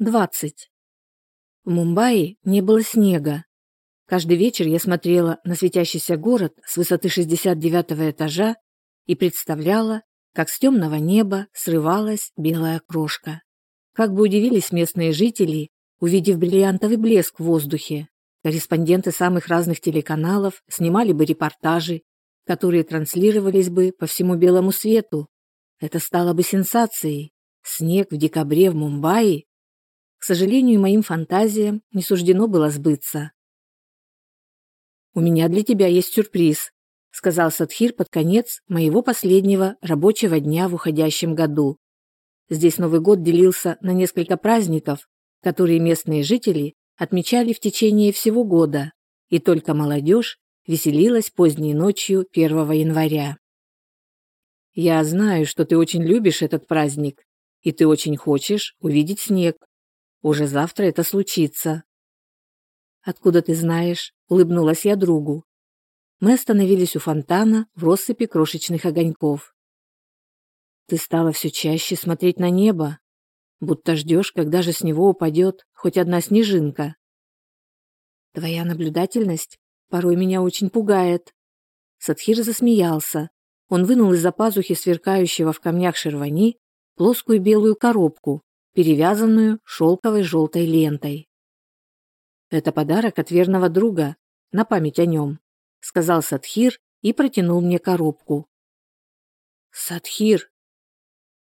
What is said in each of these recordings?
20. В Мумбаи не было снега. Каждый вечер я смотрела на светящийся город с высоты 69 этажа и представляла, как с темного неба срывалась белая крошка. Как бы удивились местные жители, увидев бриллиантовый блеск в воздухе. Корреспонденты самых разных телеканалов снимали бы репортажи, которые транслировались бы по всему белому свету. Это стало бы сенсацией. Снег в декабре в Мумбаи к сожалению, моим фантазиям не суждено было сбыться. «У меня для тебя есть сюрприз», — сказал Садхир под конец моего последнего рабочего дня в уходящем году. Здесь Новый год делился на несколько праздников, которые местные жители отмечали в течение всего года, и только молодежь веселилась поздней ночью 1 января. «Я знаю, что ты очень любишь этот праздник, и ты очень хочешь увидеть снег. Уже завтра это случится. Откуда ты знаешь? улыбнулась я другу. Мы остановились у фонтана в россыпи крошечных огоньков. Ты стала все чаще смотреть на небо, будто ждешь, когда же с него упадет хоть одна снежинка. Твоя наблюдательность порой меня очень пугает. Садхир засмеялся. Он вынул из-за пазухи сверкающего в камнях шервани плоскую белую коробку перевязанную шелковой желтой лентой. «Это подарок от верного друга, на память о нем», сказал Садхир и протянул мне коробку. «Садхир!»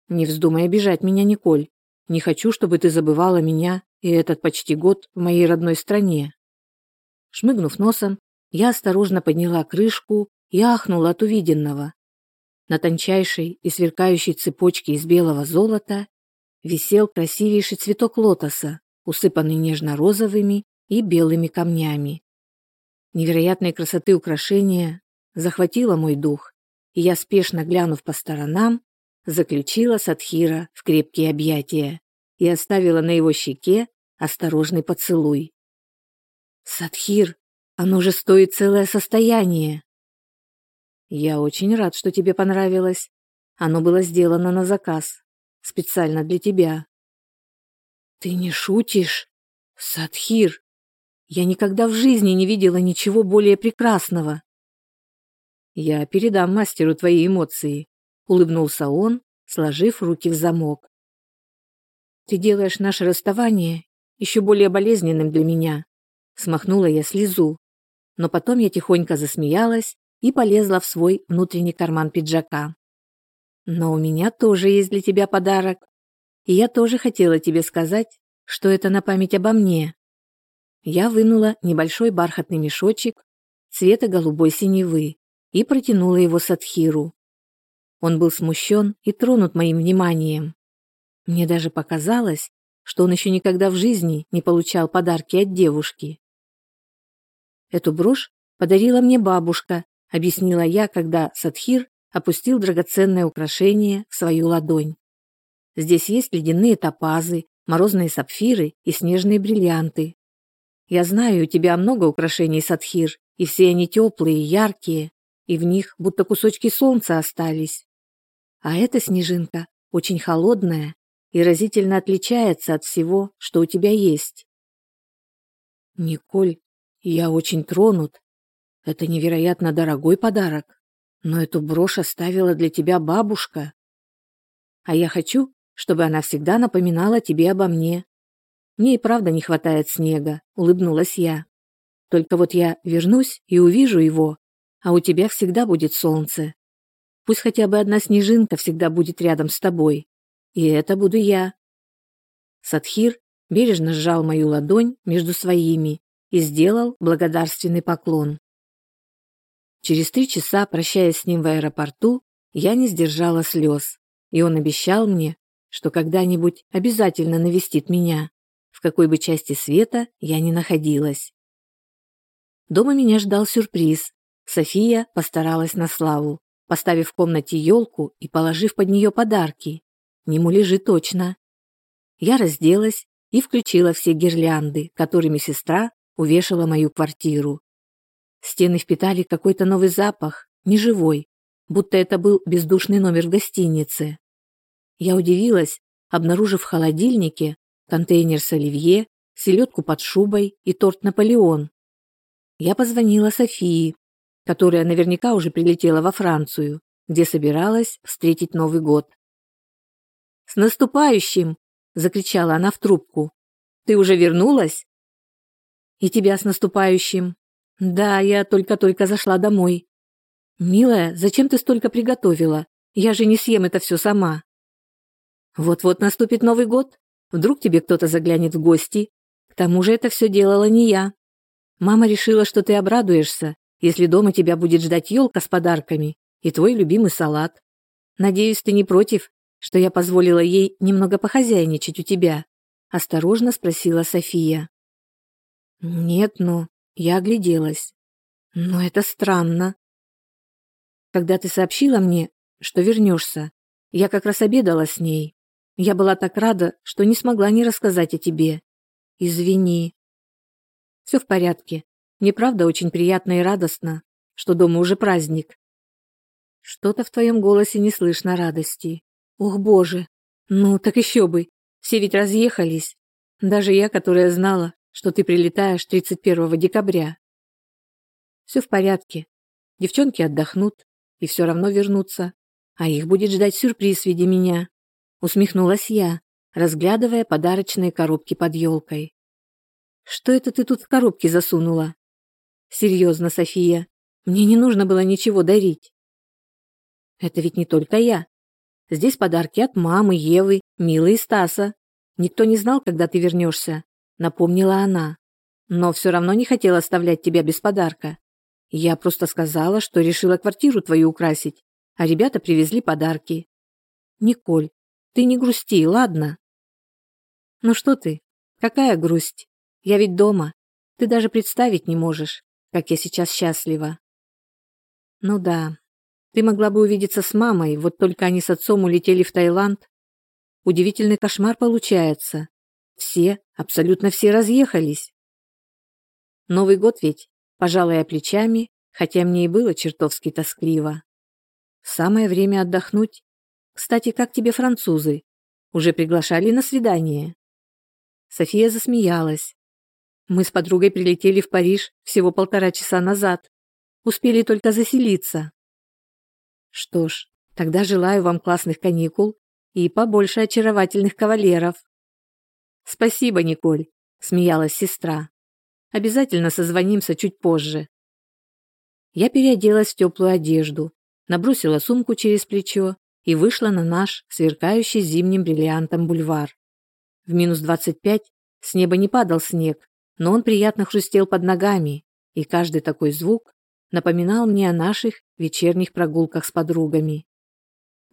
«Не вздумай обижать меня, Николь. Не хочу, чтобы ты забывала меня и этот почти год в моей родной стране». Шмыгнув носом, я осторожно подняла крышку и ахнула от увиденного. На тончайшей и сверкающей цепочке из белого золота висел красивейший цветок лотоса, усыпанный нежно-розовыми и белыми камнями. Невероятной красоты украшения захватило мой дух, и я, спешно глянув по сторонам, заключила Садхира в крепкие объятия и оставила на его щеке осторожный поцелуй. «Садхир, оно же стоит целое состояние!» «Я очень рад, что тебе понравилось. Оно было сделано на заказ специально для тебя. Ты не шутишь? Садхир, я никогда в жизни не видела ничего более прекрасного. Я передам мастеру твои эмоции, улыбнулся он, сложив руки в замок. Ты делаешь наше расставание еще более болезненным для меня, смахнула я слезу, но потом я тихонько засмеялась и полезла в свой внутренний карман пиджака. Но у меня тоже есть для тебя подарок. И я тоже хотела тебе сказать, что это на память обо мне. Я вынула небольшой бархатный мешочек цвета голубой синевы и протянула его Садхиру. Он был смущен и тронут моим вниманием. Мне даже показалось, что он еще никогда в жизни не получал подарки от девушки. Эту брошь подарила мне бабушка, объяснила я, когда Садхир опустил драгоценное украшение в свою ладонь. Здесь есть ледяные топазы, морозные сапфиры и снежные бриллианты. Я знаю, у тебя много украшений, Садхир, и все они теплые, яркие, и в них будто кусочки солнца остались. А эта снежинка очень холодная и разительно отличается от всего, что у тебя есть. Николь, я очень тронут. Это невероятно дорогой подарок. Но эту брошь оставила для тебя бабушка. А я хочу, чтобы она всегда напоминала тебе обо мне. Мне и правда не хватает снега, улыбнулась я. Только вот я вернусь и увижу его, а у тебя всегда будет солнце. Пусть хотя бы одна снежинка всегда будет рядом с тобой. И это буду я. Садхир бережно сжал мою ладонь между своими и сделал благодарственный поклон. Через три часа, прощаясь с ним в аэропорту, я не сдержала слез, и он обещал мне, что когда-нибудь обязательно навестит меня, в какой бы части света я ни находилась. Дома меня ждал сюрприз. София постаралась на славу, поставив в комнате елку и положив под нее подарки. Не муляжи точно. Я разделась и включила все гирлянды, которыми сестра увешала мою квартиру. Стены впитали какой-то новый запах, неживой, будто это был бездушный номер в гостинице. Я удивилась, обнаружив в холодильнике контейнер с оливье, селедку под шубой и торт «Наполеон». Я позвонила Софии, которая наверняка уже прилетела во Францию, где собиралась встретить Новый год. «С наступающим!» – закричала она в трубку. «Ты уже вернулась?» «И тебя с наступающим!» «Да, я только-только зашла домой». «Милая, зачем ты столько приготовила? Я же не съем это все сама». «Вот-вот наступит Новый год. Вдруг тебе кто-то заглянет в гости. К тому же это все делала не я. Мама решила, что ты обрадуешься, если дома тебя будет ждать елка с подарками и твой любимый салат. Надеюсь, ты не против, что я позволила ей немного похозяйничать у тебя?» Осторожно спросила София. «Нет, но я огляделась. Но это странно. Когда ты сообщила мне, что вернешься, я как раз обедала с ней. Я была так рада, что не смогла не рассказать о тебе. Извини. Все в порядке. Мне правда очень приятно и радостно, что дома уже праздник. Что-то в твоем голосе не слышно радости. Ох, боже. Ну, так еще бы. Все ведь разъехались. Даже я, которая знала, что ты прилетаешь 31 декабря. Все в порядке. Девчонки отдохнут и все равно вернутся, а их будет ждать сюрприз в виде меня. Усмехнулась я, разглядывая подарочные коробки под елкой. Что это ты тут в коробке засунула? Серьезно, София, мне не нужно было ничего дарить. Это ведь не только я. Здесь подарки от мамы, Евы, Милы и Стаса. Никто не знал, когда ты вернешься напомнила она. Но все равно не хотела оставлять тебя без подарка. Я просто сказала, что решила квартиру твою украсить, а ребята привезли подарки. Николь, ты не грусти, ладно? Ну что ты? Какая грусть? Я ведь дома. Ты даже представить не можешь, как я сейчас счастлива. Ну да. Ты могла бы увидеться с мамой, вот только они с отцом улетели в Таиланд. Удивительный кошмар получается. Все, абсолютно все разъехались. Новый год ведь, пожалуй, плечами, хотя мне и было чертовски тоскливо. Самое время отдохнуть. Кстати, как тебе французы? Уже приглашали на свидание? София засмеялась. Мы с подругой прилетели в Париж всего полтора часа назад. Успели только заселиться. Что ж, тогда желаю вам классных каникул и побольше очаровательных кавалеров. Спасибо, Николь, смеялась сестра. Обязательно созвонимся чуть позже. Я переоделась в теплую одежду, набросила сумку через плечо и вышла на наш сверкающий зимним бриллиантом бульвар. В минус двадцать пять с неба не падал снег, но он приятно хрустел под ногами, и каждый такой звук напоминал мне о наших вечерних прогулках с подругами.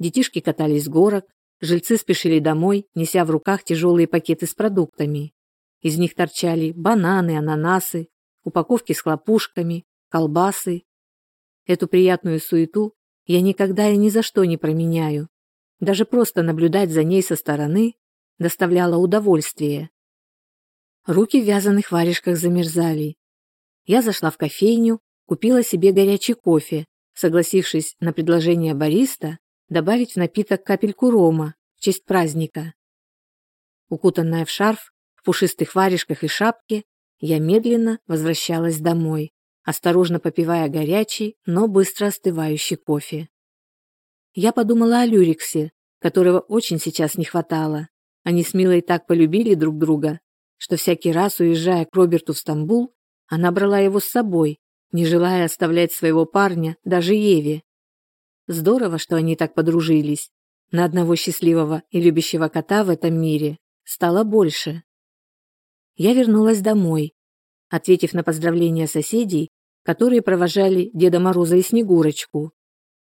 Детишки катались с горок, Жильцы спешили домой, неся в руках тяжелые пакеты с продуктами. Из них торчали бананы, ананасы, упаковки с хлопушками, колбасы. Эту приятную суету я никогда и ни за что не променяю. Даже просто наблюдать за ней со стороны доставляло удовольствие. Руки в вязаных варежках замерзали. Я зашла в кофейню, купила себе горячий кофе, согласившись на предложение бариста добавить в напиток капельку рома в честь праздника. Укутанная в шарф, в пушистых варежках и шапке, я медленно возвращалась домой, осторожно попивая горячий, но быстро остывающий кофе. Я подумала о Люриксе, которого очень сейчас не хватало. Они с Милой так полюбили друг друга, что всякий раз, уезжая к Роберту в Стамбул, она брала его с собой, не желая оставлять своего парня даже Еве. Здорово, что они так подружились. На одного счастливого и любящего кота в этом мире стало больше. Я вернулась домой, ответив на поздравления соседей, которые провожали Деда Мороза и Снегурочку.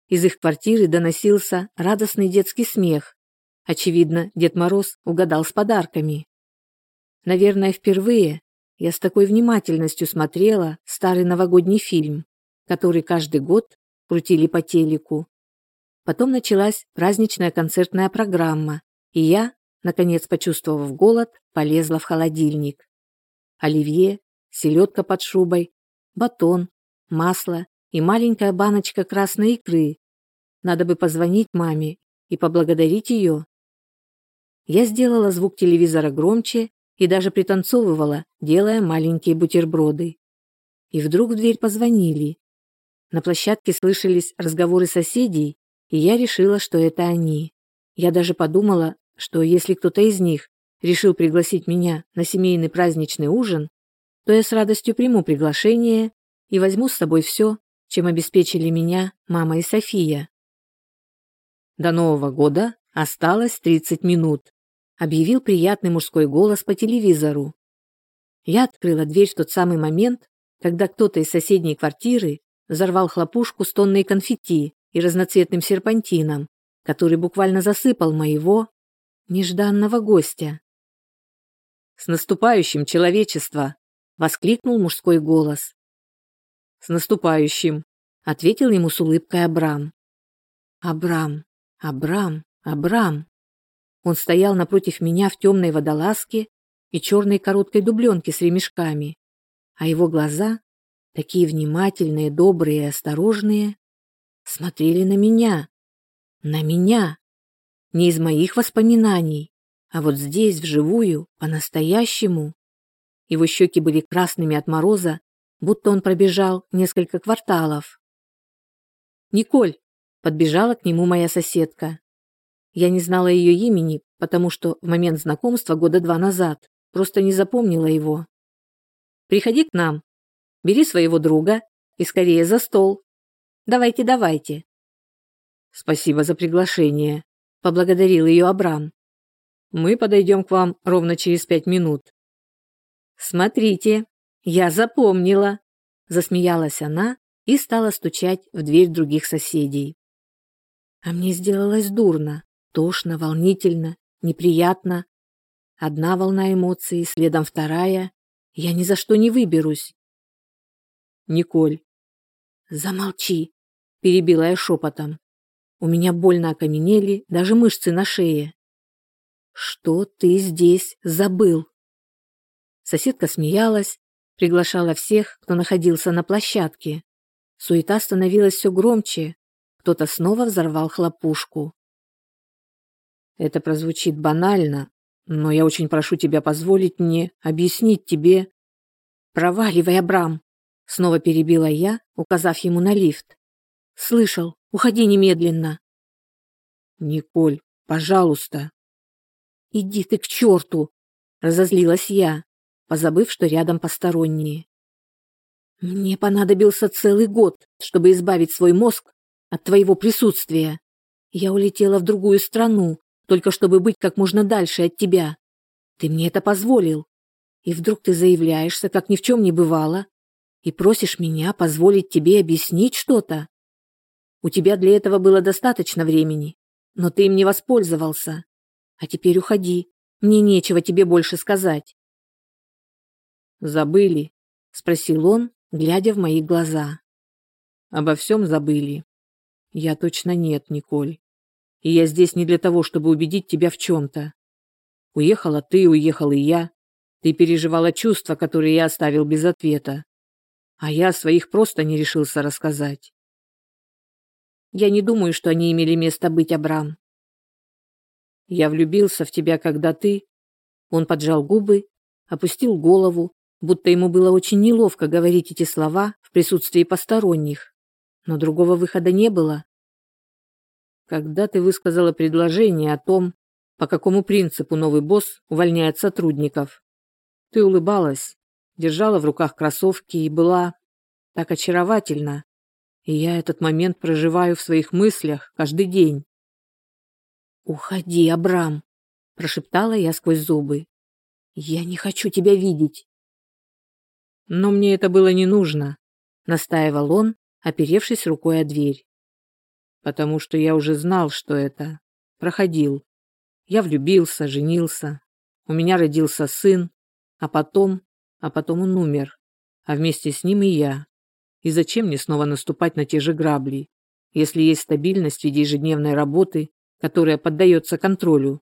Из их квартиры доносился радостный детский смех. Очевидно, Дед Мороз угадал с подарками. Наверное, впервые я с такой внимательностью смотрела старый новогодний фильм, который каждый год крутили по телеку. Потом началась праздничная концертная программа, и я, наконец почувствовав голод, полезла в холодильник. Оливье, селедка под шубой, батон, масло и маленькая баночка красной икры. Надо бы позвонить маме и поблагодарить ее. Я сделала звук телевизора громче и даже пританцовывала, делая маленькие бутерброды. И вдруг в дверь позвонили. На площадке слышались разговоры соседей, и я решила, что это они. Я даже подумала, что если кто-то из них решил пригласить меня на семейный праздничный ужин, то я с радостью приму приглашение и возьму с собой все, чем обеспечили меня мама и София. До Нового года осталось 30 минут, объявил приятный мужской голос по телевизору. Я открыла дверь в тот самый момент, когда кто-то из соседней квартиры взорвал хлопушку с тонной конфетти и разноцветным серпантином, который буквально засыпал моего нежданного гостя. «С наступающим, человечество!» — воскликнул мужской голос. «С наступающим!» — ответил ему с улыбкой Абрам. «Абрам, Абрам, Абрам!» Он стоял напротив меня в темной водолазке и черной короткой дубленке с ремешками, а его глаза, такие внимательные, добрые и осторожные, смотрели на меня. На меня. Не из моих воспоминаний, а вот здесь, вживую, по-настоящему. Его щеки были красными от мороза, будто он пробежал несколько кварталов. «Николь!» – подбежала к нему моя соседка. Я не знала ее имени, потому что в момент знакомства года два назад просто не запомнила его. «Приходи к нам, бери своего друга и скорее за стол. Давайте, давайте». «Спасибо за приглашение», – поблагодарил ее Абрам. Мы подойдем к вам ровно через пять минут». «Смотрите, я запомнила», – засмеялась она и стала стучать в дверь других соседей. А мне сделалось дурно, тошно, волнительно, неприятно. Одна волна эмоций, следом вторая. Я ни за что не выберусь. Николь. Замолчи, перебила я шепотом. У меня больно окаменели даже мышцы на шее. Что ты здесь забыл? Соседка смеялась, приглашала всех, кто находился на площадке. Суета становилась все громче. Кто-то снова взорвал хлопушку. Это прозвучит банально, но я очень прошу тебя позволить мне объяснить тебе. Проваливай, Абрам, снова перебила я, указав ему на лифт. Слышал, уходи немедленно. Николь, пожалуйста. «Иди ты к черту!» – разозлилась я, позабыв, что рядом посторонние. «Мне понадобился целый год, чтобы избавить свой мозг от твоего присутствия. Я улетела в другую страну, только чтобы быть как можно дальше от тебя. Ты мне это позволил. И вдруг ты заявляешься, как ни в чем не бывало, и просишь меня позволить тебе объяснить что-то. У тебя для этого было достаточно времени, но ты им не воспользовался. А теперь уходи. Мне нечего тебе больше сказать. Забыли? спросил он, глядя в мои глаза. Обо всем забыли. Я точно нет, Николь. И я здесь не для того, чтобы убедить тебя в чем-то. Уехала ты, уехал и я. Ты переживала чувства, которые я оставил без ответа. А я своих просто не решился рассказать. Я не думаю, что они имели место быть, Абрам. Я влюбился в тебя, когда ты...» Он поджал губы, опустил голову, будто ему было очень неловко говорить эти слова в присутствии посторонних. Но другого выхода не было. Когда ты высказала предложение о том, по какому принципу новый босс увольняет сотрудников, ты улыбалась, держала в руках кроссовки и была так очаровательна. И я этот момент проживаю в своих мыслях каждый день. «Уходи, Абрам!» – прошептала я сквозь зубы. «Я не хочу тебя видеть!» «Но мне это было не нужно», – настаивал он, оперевшись рукой о дверь. «Потому что я уже знал, что это. Проходил. Я влюбился, женился. У меня родился сын, а потом... А потом он умер. А вместе с ним и я. И зачем мне снова наступать на те же грабли, если есть стабильность в виде ежедневной работы которая поддается контролю.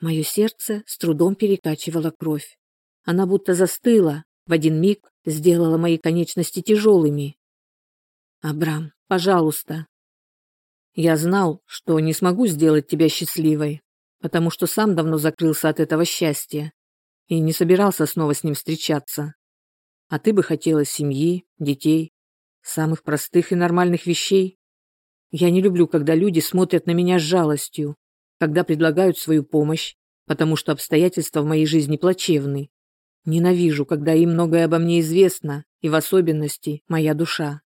Мое сердце с трудом перекачивало кровь. Она будто застыла, в один миг сделала мои конечности тяжелыми. «Абрам, пожалуйста». Я знал, что не смогу сделать тебя счастливой, потому что сам давно закрылся от этого счастья и не собирался снова с ним встречаться. А ты бы хотела семьи, детей, самых простых и нормальных вещей. Я не люблю, когда люди смотрят на меня с жалостью, когда предлагают свою помощь, потому что обстоятельства в моей жизни плачевны. Ненавижу, когда им многое обо мне известно, и в особенности моя душа.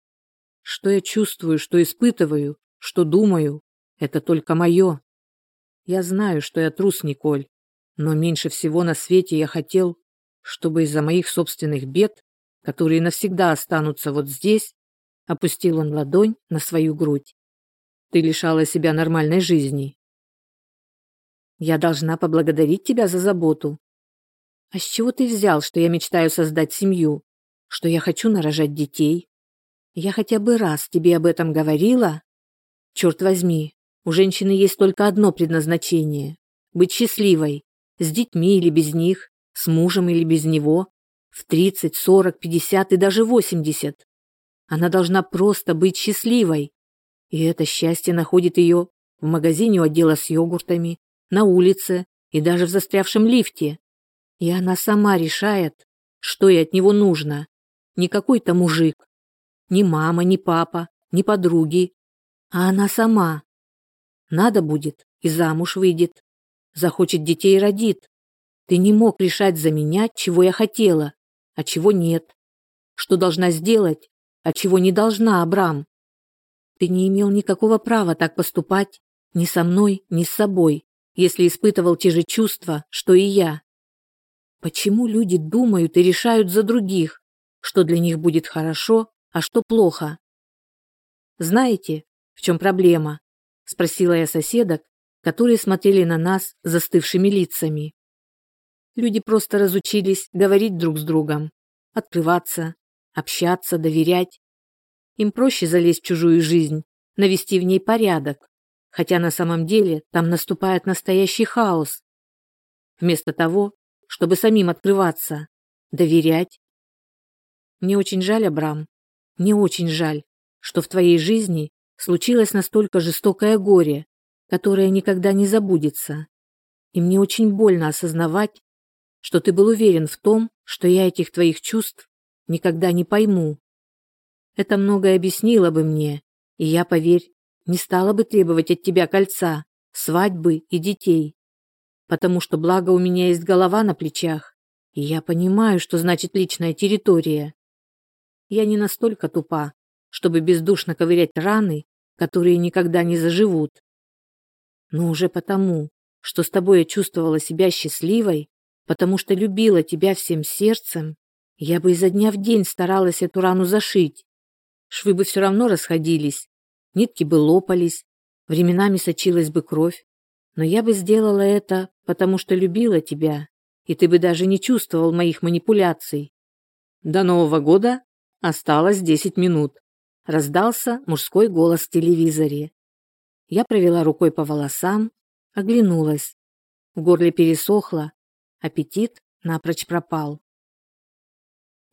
Что я чувствую, что испытываю, что думаю, это только мое. Я знаю, что я трус, Николь, но меньше всего на свете я хотел, чтобы из-за моих собственных бед, которые навсегда останутся вот здесь, опустил он ладонь на свою грудь. Ты лишала себя нормальной жизни. Я должна поблагодарить тебя за заботу. А с чего ты взял, что я мечтаю создать семью, что я хочу нарожать детей? Я хотя бы раз тебе об этом говорила? Черт возьми, у женщины есть только одно предназначение – быть счастливой, с детьми или без них, с мужем или без него, в 30, 40, 50 и даже 80. Она должна просто быть счастливой. И это счастье находит ее в магазине у отдела с йогуртами, на улице и даже в застрявшем лифте. И она сама решает, что ей от него нужно. Не какой-то мужик, ни мама, ни папа, ни подруги, а она сама. Надо будет, и замуж выйдет. Захочет детей родит. Ты не мог решать за меня, чего я хотела, а чего нет. Что должна сделать, а чего не должна, Абрам. Ты не имел никакого права так поступать ни со мной, ни с собой, если испытывал те же чувства, что и я. Почему люди думают и решают за других, что для них будет хорошо, а что плохо? Знаете, в чем проблема? Спросила я соседок, которые смотрели на нас застывшими лицами. Люди просто разучились говорить друг с другом, открываться, общаться, доверять. Им проще залезть в чужую жизнь, навести в ней порядок, хотя на самом деле там наступает настоящий хаос. Вместо того, чтобы самим открываться, доверять. Мне очень жаль, Абрам, мне очень жаль, что в твоей жизни случилось настолько жестокое горе, которое никогда не забудется. И мне очень больно осознавать, что ты был уверен в том, что я этих твоих чувств никогда не пойму. Это многое объяснило бы мне, и я, поверь, не стала бы требовать от тебя кольца, свадьбы и детей. Потому что благо у меня есть голова на плечах, и я понимаю, что значит личная территория. Я не настолько тупа, чтобы бездушно ковырять раны которые никогда не заживут. Но уже потому, что с тобой я чувствовала себя счастливой, потому что любила тебя всем сердцем, я бы изо дня в день старалась эту рану зашить. Швы бы все равно расходились, нитки бы лопались, временами сочилась бы кровь, но я бы сделала это, потому что любила тебя, и ты бы даже не чувствовал моих манипуляций. До Нового года осталось десять минут. Раздался мужской голос в телевизоре. Я провела рукой по волосам, оглянулась. В горле пересохло, аппетит напрочь пропал.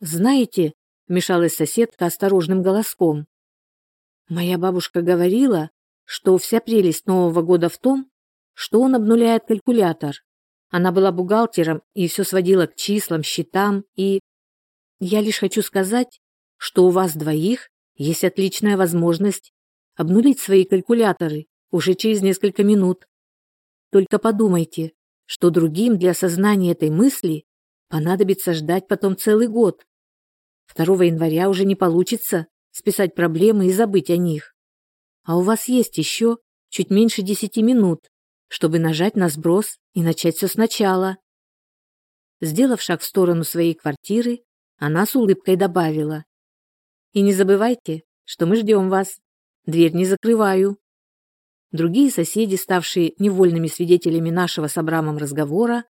«Знаете», — вмешалась соседка осторожным голоском, «моя бабушка говорила, что вся прелесть Нового года в том, что он обнуляет калькулятор. Она была бухгалтером и все сводила к числам, счетам и... Я лишь хочу сказать, что у вас двоих есть отличная возможность обнулить свои калькуляторы уже через несколько минут. Только подумайте, что другим для осознания этой мысли понадобится ждать потом целый год. 2 января уже не получится списать проблемы и забыть о них. А у вас есть еще чуть меньше 10 минут, чтобы нажать на сброс и начать все сначала. Сделав шаг в сторону своей квартиры, она с улыбкой добавила. И не забывайте, что мы ждем вас. Дверь не закрываю. Другие соседи, ставшие невольными свидетелями нашего с Абрамом разговора,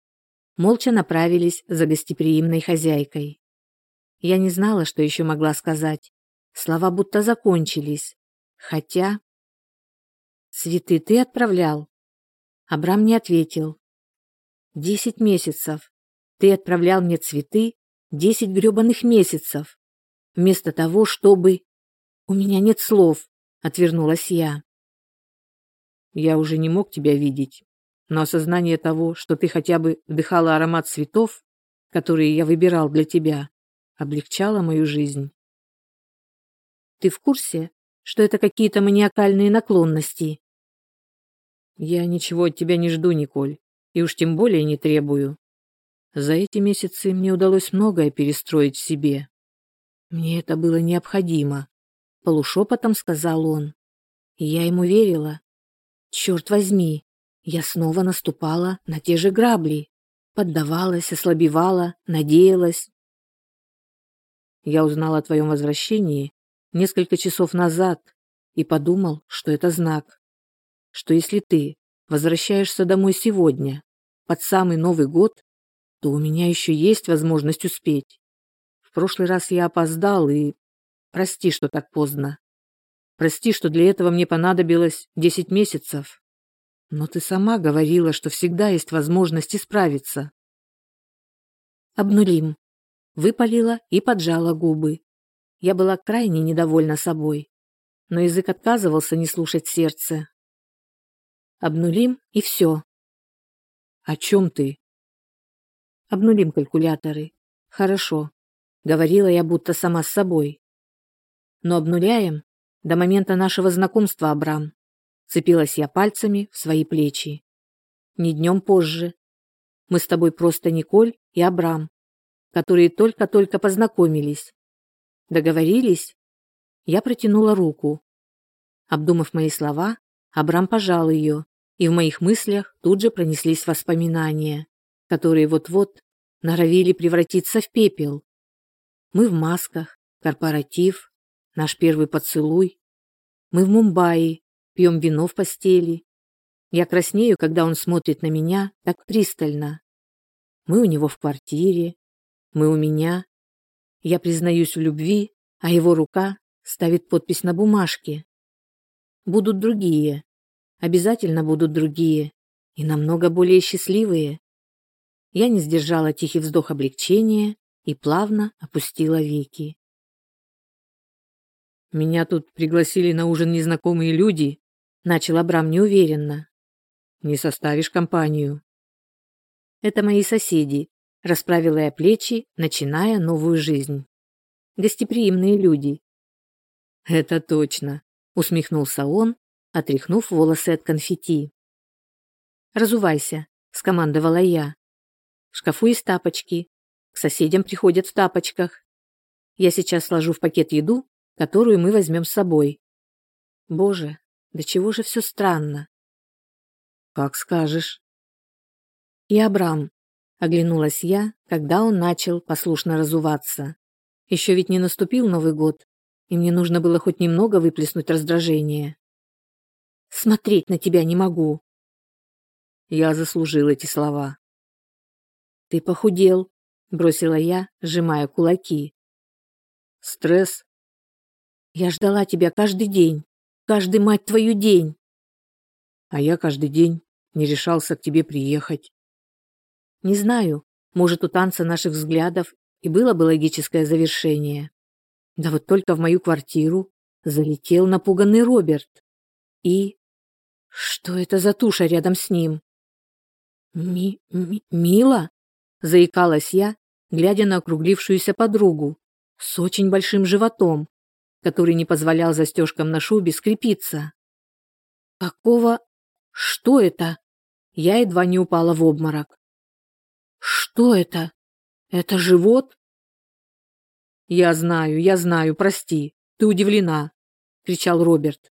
молча направились за гостеприимной хозяйкой. Я не знала, что еще могла сказать. Слова будто закончились. Хотя... «Цветы ты отправлял?» Абрам не ответил. «Десять месяцев. Ты отправлял мне цветы десять гребаных месяцев вместо того, чтобы... У меня нет слов, отвернулась я. Я уже не мог тебя видеть. но осознание того, что ты хотя бы вдыхала аромат цветов, которые я выбирал для тебя, облегчало мою жизнь. Ты в курсе, что это какие-то маниакальные наклонности? Я ничего от тебя не жду, Николь, и уж тем более не требую. За эти месяцы мне удалось многое перестроить в себе. Мне это было необходимо, полушепотом сказал он. И я ему верила. Черт возьми, я снова наступала на те же грабли, поддавалась, ослабевала, надеялась. Я узнал о твоем возвращении несколько часов назад и подумал, что это знак, что если ты возвращаешься домой сегодня, под самый Новый год, то у меня еще есть возможность успеть. В прошлый раз я опоздал и... Прости, что так поздно. Прости, что для этого мне понадобилось десять месяцев. Но ты сама говорила, что всегда есть возможность исправиться. Обнулим. Выпалила и поджала губы. Я была крайне недовольна собой, но язык отказывался не слушать сердце. Обнулим и все. О чем ты? Обнулим калькуляторы. Хорошо. Говорила я будто сама с собой. Но обнуляем до момента нашего знакомства, Абрам. Цепилась я пальцами в свои плечи. Не днем позже. Мы с тобой просто Николь и Абрам, которые только-только познакомились. Договорились? Я протянула руку. Обдумав мои слова, Абрам пожал ее, и в моих мыслях тут же пронеслись воспоминания, которые вот-вот норовили превратиться в пепел. Мы в масках, корпоратив, наш первый поцелуй. Мы в Мумбаи, пьем вино в постели. Я краснею, когда он смотрит на меня так пристально. Мы у него в квартире, мы у меня. Я признаюсь в любви, а его рука ставит подпись на бумажке. Будут другие. Обязательно будут другие. И намного более счастливые. Я не сдержала тихий вздох облегчения и плавно опустила веки. «Меня тут пригласили на ужин незнакомые люди», — начал Абрам неуверенно. «Не составишь компанию». «Это мои соседи», Расправила я плечи, начиная новую жизнь. Гостеприимные люди. Это точно, усмехнулся он, отряхнув волосы от конфетти. Разувайся, скомандовала я. В шкафу есть тапочки. К соседям приходят в тапочках. Я сейчас сложу в пакет еду, которую мы возьмем с собой. Боже, да чего же все странно. Как скажешь. И Абрам, Оглянулась я, когда он начал послушно разуваться. Еще ведь не наступил Новый год, и мне нужно было хоть немного выплеснуть раздражение. Смотреть на тебя не могу. Я заслужил эти слова. Ты похудел, бросила я, сжимая кулаки. Стресс. Я ждала тебя каждый день, каждый мать твою день. А я каждый день не решался к тебе приехать. Не знаю, может, у танца наших взглядов и было бы логическое завершение. Да вот только в мою квартиру залетел напуганный Роберт. И... Что это за туша рядом с ним? Ми... ми Мила? Заикалась я, глядя на округлившуюся подругу с очень большим животом, который не позволял застежкам на шубе скрепиться. Какого... Что это? Я едва не упала в обморок. Что это? Это живот? Я знаю, я знаю, прости. Ты удивлена, кричал Роберт.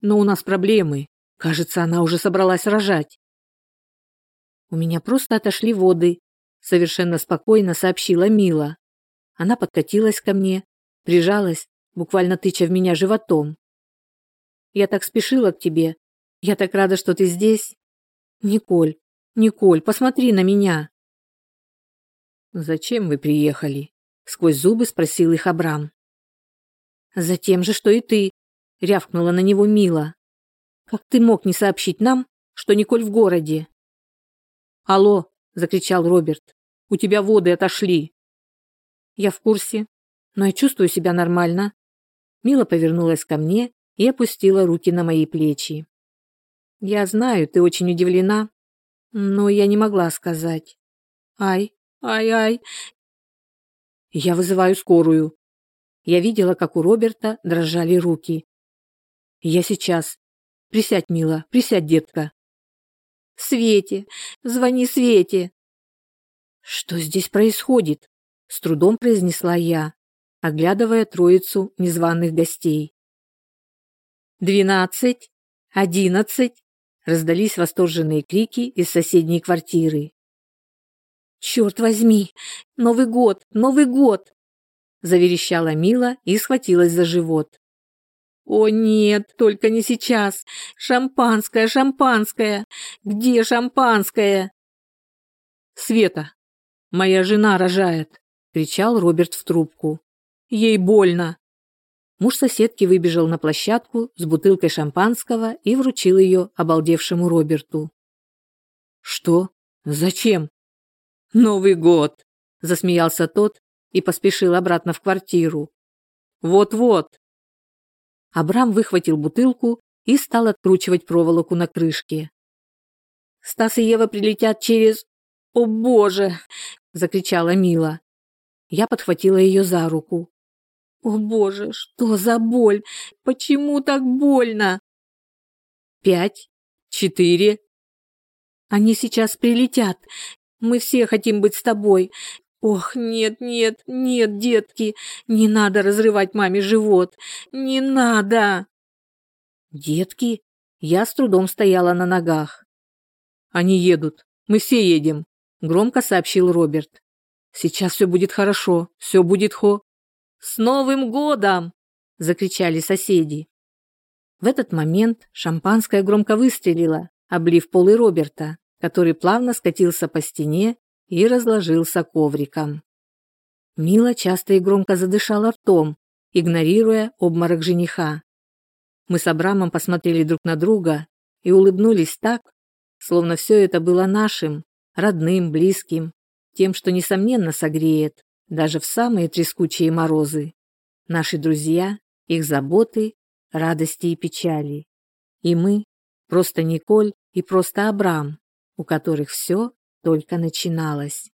Но у нас проблемы. Кажется, она уже собралась рожать. У меня просто отошли воды, совершенно спокойно сообщила Мила. Она подкатилась ко мне, прижалась, буквально тыча в меня животом. Я так спешила к тебе. Я так рада, что ты здесь. Николь, Николь, посмотри на меня. «Зачем вы приехали?» — сквозь зубы спросил их Абрам. «Затем же, что и ты», — рявкнула на него Мила. «Как ты мог не сообщить нам, что Николь в городе?» «Алло!» — закричал Роберт. «У тебя воды отошли!» «Я в курсе, но я чувствую себя нормально». Мила повернулась ко мне и опустила руки на мои плечи. «Я знаю, ты очень удивлена, но я не могла сказать. Ай, ай-ай. Я вызываю скорую. Я видела, как у Роберта дрожали руки. Я сейчас. Присядь, мила, присядь, детка. Свете, звони Свете. Что здесь происходит? С трудом произнесла я, оглядывая троицу незваных гостей. «Двенадцать! Одиннадцать!» раздались восторженные крики из соседней квартиры. «Черт возьми! Новый год! Новый год!» заверещала Мила и схватилась за живот. «О нет, только не сейчас! Шампанское, шампанское! Где шампанское?» «Света, моя жена рожает!» — кричал Роберт в трубку. «Ей больно!» Муж соседки выбежал на площадку с бутылкой шампанского и вручил ее обалдевшему Роберту. «Что? Зачем?» «Новый год!» – засмеялся тот и поспешил обратно в квартиру. «Вот-вот!» Абрам выхватил бутылку и стал откручивать проволоку на крышке. «Стас и Ева прилетят через... О, Боже!» – закричала Мила. Я подхватила ее за руку. О боже, что за боль? Почему так больно? Пять, четыре. Они сейчас прилетят. Мы все хотим быть с тобой. Ох, нет, нет, нет, детки, не надо разрывать маме живот. Не надо. Детки? Я с трудом стояла на ногах. Они едут. Мы все едем, громко сообщил Роберт. Сейчас все будет хорошо, все будет хо. «С Новым годом!» – закричали соседи. В этот момент шампанское громко выстрелило, облив полы Роберта, который плавно скатился по стене и разложился ковриком. Мила часто и громко задышала ртом, игнорируя обморок жениха. Мы с Абрамом посмотрели друг на друга и улыбнулись так, словно все это было нашим, родным, близким, тем, что, несомненно, согреет, даже в самые трескучие морозы. Наши друзья, их заботы, радости и печали. И мы, просто Николь и просто Абрам, у которых все только начиналось.